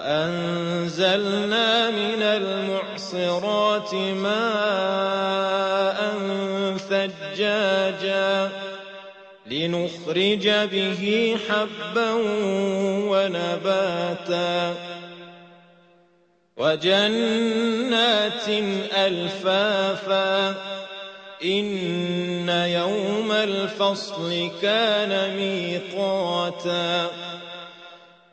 وأنزلنا من المعصرات ماء ثجاجا لنخرج به حبا ونباتا وجنات ألفافا إن يوم الفصل كان ميقاتا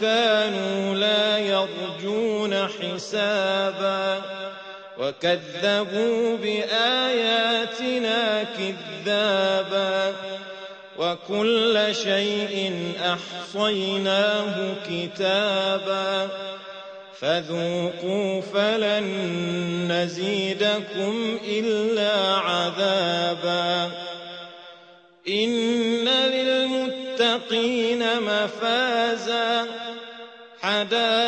إنهم كانوا لا يرجون حسابا وكذبوا بآياتنا كذابا وكل شيء أحصيناه كتابا فذوقوا فلن نزيدكم إلا عذابا إن للمتقين مفازا. حدائق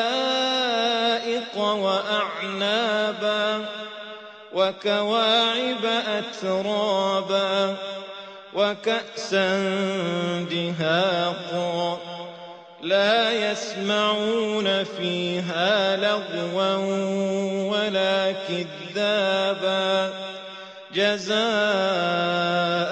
وأعنابا وكواعب أترابا وكأسا دهاقا. لا يسمعون فيها لغوا ولا كذابا. جزاء